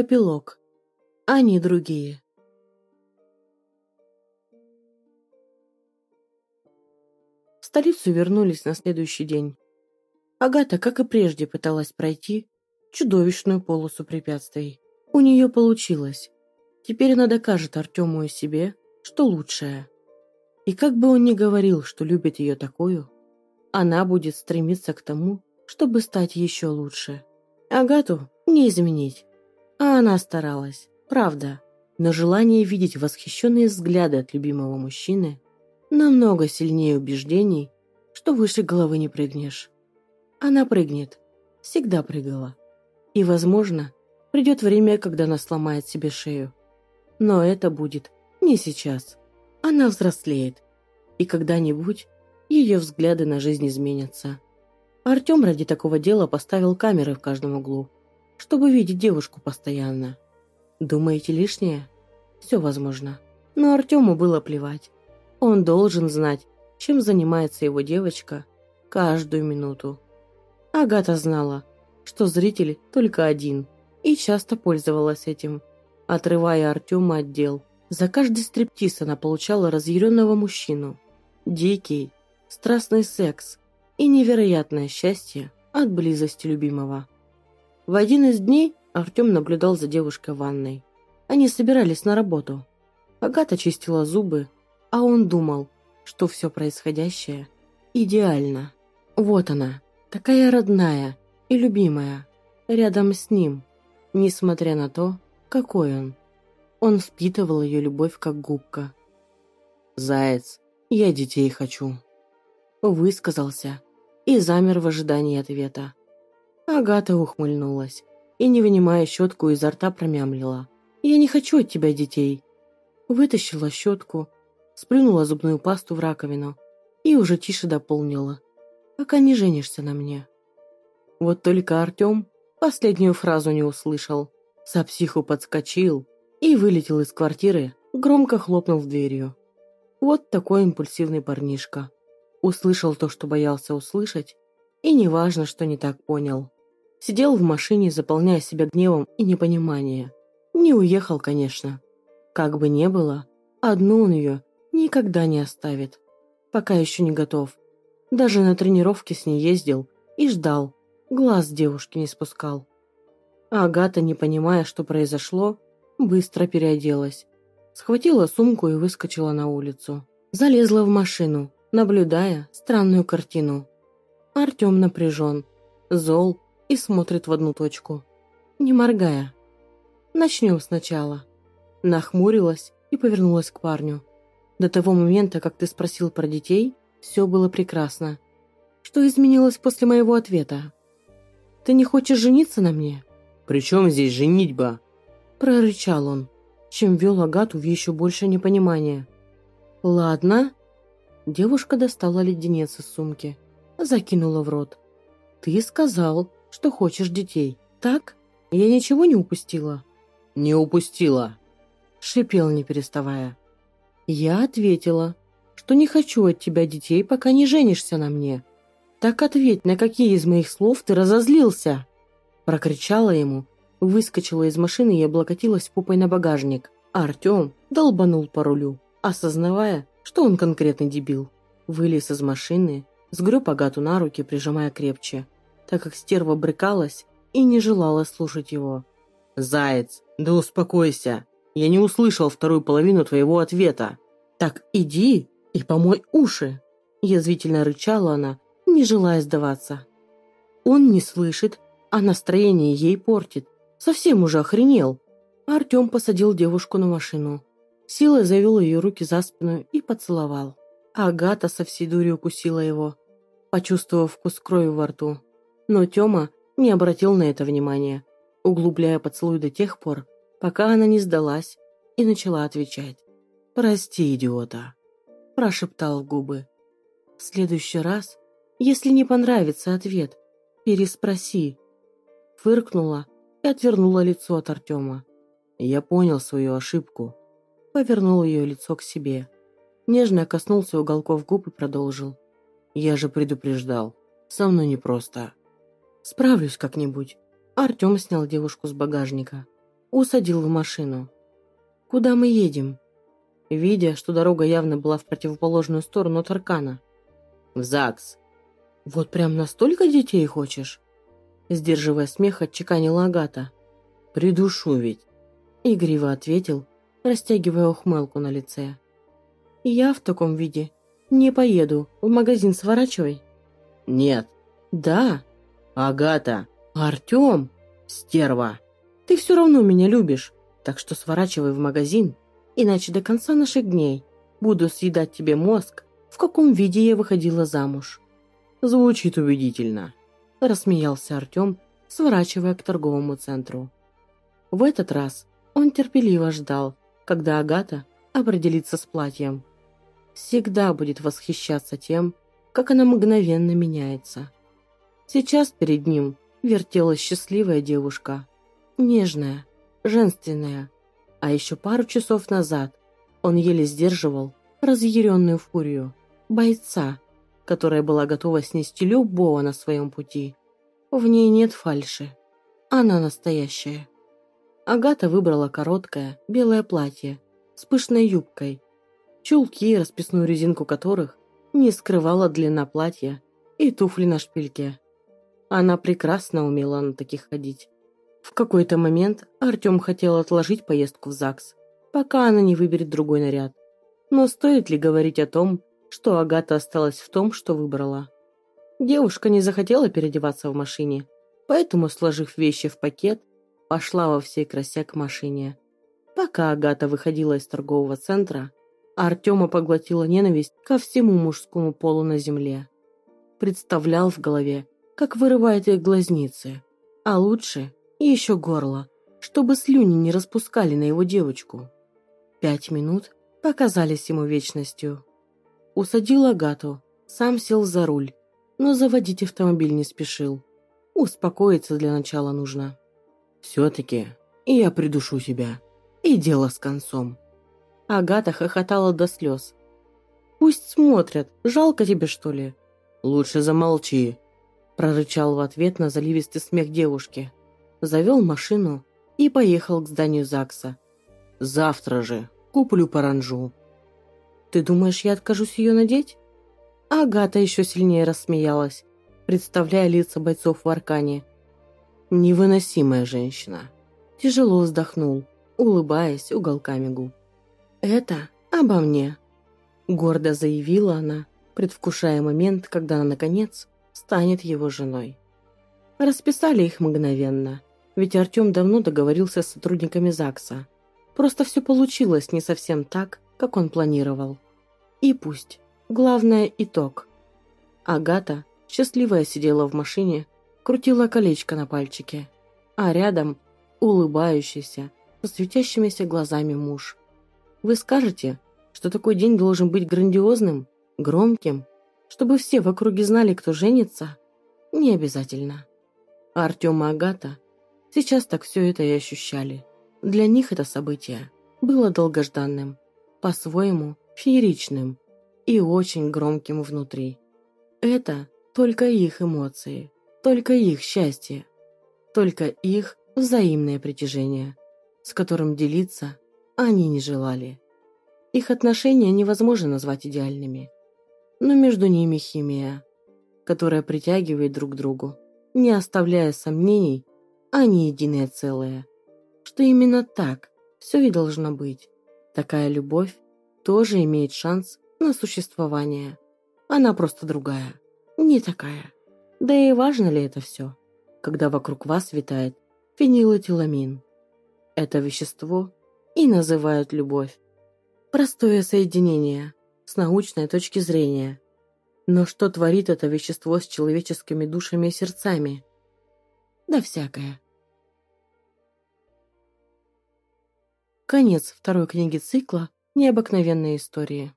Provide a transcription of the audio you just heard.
Эпилог. Они другие. В столицу вернулись на следующий день. Агата, как и прежде, пыталась пройти чудовищную полосу препятствий. У нее получилось. Теперь она докажет Артему и себе, что лучшее. И как бы он ни говорил, что любит ее такую, она будет стремиться к тому, чтобы стать еще лучше. Агату не изменить. А она старалась, правда. Но желание видеть восхищенные взгляды от любимого мужчины намного сильнее убеждений, что выше головы не прыгнешь. Она прыгнет. Всегда прыгала. И, возможно, придет время, когда она сломает себе шею. Но это будет не сейчас. Она взрослеет. И когда-нибудь ее взгляды на жизнь изменятся. Артем ради такого дела поставил камеры в каждом углу, чтобы видеть девушку постоянно. Думаете лишнее? Все возможно. Но Артему было плевать. Он должен знать, чем занимается его девочка каждую минуту. Агата знала, что зритель только один, и часто пользовалась этим, отрывая Артема от дел. За каждый стриптиз она получала разъяренного мужчину. Дикий, страстный секс и невероятное счастье от близости любимого. В один из дней Артем наблюдал за девушкой в ванной. Они собирались на работу. Агата чистила зубы, а он думал, что все происходящее идеально. Вот она, такая родная и любимая, рядом с ним, несмотря на то, какой он. Он впитывал ее любовь как губка. «Заяц, я детей хочу», — высказался и замер в ожидании ответа. Агата ухмыльнулась и, не вынимая щетку изо рта, промямлила. «Я не хочу от тебя детей». Вытащила щетку, сплюнула зубную пасту в раковину и уже тише дополнила. «Пока не женишься на мне». Вот только Артем последнюю фразу не услышал. Сапсиху подскочил и вылетел из квартиры, громко хлопнув дверью. Вот такой импульсивный парнишка. Услышал то, что боялся услышать, и неважно, что не так понял. Сидел в машине, заполняя себя гневом и непониманием. Не уехал, конечно. Как бы не было, одну он ее никогда не оставит. Пока еще не готов. Даже на тренировке с ней ездил и ждал. Глаз девушки не спускал. А Агата, не понимая, что произошло, быстро переоделась. Схватила сумку и выскочила на улицу. Залезла в машину, наблюдая странную картину. Артем напряжен, зол и смотрит в одну точку, не моргая. Начнем сначала. Нахмурилась и повернулась к парню. До того момента, как ты спросил про детей, все было прекрасно. Что изменилось после моего ответа? Ты не хочешь жениться на мне? «При чем здесь женитьба?» Прорычал он, чем вел Агату в еще больше непонимание. «Ладно». Девушка достала леденец из сумки, закинула в рот. «Ты сказал, что хочешь детей, так? Я ничего не упустила?» «Не упустила», — шипел, не переставая. Я ответила, что не хочу от тебя детей, пока не женишься на мне. Так ответь, на какие из моих слов ты разозлился?» Прокричала ему, выскочила из машины и облокотилась попой на багажник. А Артем долбанул по рулю, осознавая, что он конкретный дебил. Вылез из машины, сгреб Агату на руки, прижимая крепче, так как стерва брыкалась и не желала слушать его. «Заяц, да успокойся! Я не услышал вторую половину твоего ответа!» «Так иди и помой уши!» Язвительно рычала она, не желая сдаваться. Он не слышит, а настроение ей портит. Совсем уже охренел. Артем посадил девушку на машину. Силой завел ее руки за спину и поцеловал. Агата со всей дури укусила его, почувствовав вкус крови во рту. Но Тёма не обратил на это внимания, углубляя поцелуй до тех пор, пока она не сдалась и начала отвечать. «Прости, идиота», – прошептал в губы. «В следующий раз, если не понравится ответ, переспроси». Фыркнула и отвернула лицо от Артема. «Я понял свою ошибку», – повернул ее лицо к себе. Нежно коснулся уголков губ и продолжил. «Я же предупреждал. Со мной непросто». Справлюсь как-нибудь. Артем снял девушку с багажника. Усадил в машину. Куда мы едем? Видя, что дорога явно была в противоположную сторону Таркана. В ЗАГС. Вот прям настолько детей хочешь? Сдерживая смех, отчеканила Агата. Придушу ведь. Игриво ответил, растягивая ухмылку на лице. Я в таком виде не поеду. В магазин сворачивай. Нет. Да. Агата. Артем. Стерва. Ты все равно меня любишь. Так что сворачивай в магазин, иначе до конца наших дней буду съедать тебе мозг, в каком виде я выходила замуж. Звучит убедительно. Рассмеялся Артем, сворачивая к торговому центру. В этот раз он терпеливо ждал, когда Агата определится с платьем. Всегда будет восхищаться тем, как она мгновенно меняется. Сейчас перед ним вертелась счастливая девушка. Нежная, женственная. А еще пару часов назад он еле сдерживал разъяренную фурию. Бойца, которая была готова снести любого на своем пути. В ней нет фальши. Она настоящая. Агата выбрала короткое, белое платье с пышной юбкой, чулки, расписную резинку которых не скрывала длина платья и туфли на шпильке. Она прекрасно умела на таких ходить. В какой-то момент Артем хотел отложить поездку в ЗАГС, пока она не выберет другой наряд. Но стоит ли говорить о том, что Агата осталась в том, что выбрала? Девушка не захотела переодеваться в машине, поэтому, сложив вещи в пакет, пошла во всей красе к машине. Пока Агата выходила из торгового центра, Артема поглотила ненависть ко всему мужскому полу на земле. Представлял в голове, как вырывает их глазницы, а лучше и еще горло, чтобы слюни не распускали на его девочку. Пять минут показались ему вечностью. Усадил Агату, сам сел за руль, но заводить автомобиль не спешил. Успокоиться для начала нужно. Все-таки я придушу тебя. И дело с концом. Агата хохотала до слез. «Пусть смотрят. Жалко тебе, что ли?» «Лучше замолчи», – прорычал в ответ на заливистый смех девушки. Завел машину и поехал к зданию ЗАГСа. «Завтра же куплю паранжу». «Ты думаешь, я откажусь ее надеть?» Агата еще сильнее рассмеялась, представляя лица бойцов в Аркане. Невыносимая женщина. Тяжело вздохнул, улыбаясь уголками губ. «Это обо мне», — гордо заявила она, предвкушая момент, когда она, наконец, станет его женой. Расписали их мгновенно, ведь Артем давно договорился с сотрудниками ЗАГСа. Просто все получилось не совсем так, как он планировал. И пусть. Главное – итог. Агата, счастливая, сидела в машине, крутила колечко на пальчике, а рядом улыбающийся, со светящимися глазами муж. Вы скажете, что такой день должен быть грандиозным, громким, чтобы все в округе знали, кто женится? Не обязательно. А Артем и Агата сейчас так все это и ощущали. Для них это событие было долгожданным, по-своему фееричным и очень громким внутри. Это только их эмоции, только их счастье, только их взаимное притяжение, с которым делиться они не желали. Их отношения невозможно назвать идеальными, но между ними химия, которая притягивает друг к другу, не оставляя сомнений, они единое целое. Что именно так все и должно быть. Такая любовь тоже имеет шанс на существование. Она просто другая, не такая. Да и важно ли это все, когда вокруг вас витает фенилэтиламин? Это вещество и называют любовь. Простое соединение с научной точки зрения. Но что творит это вещество с человеческими душами и сердцами? Да всякое. Конец второй книги цикла «Необыкновенные истории».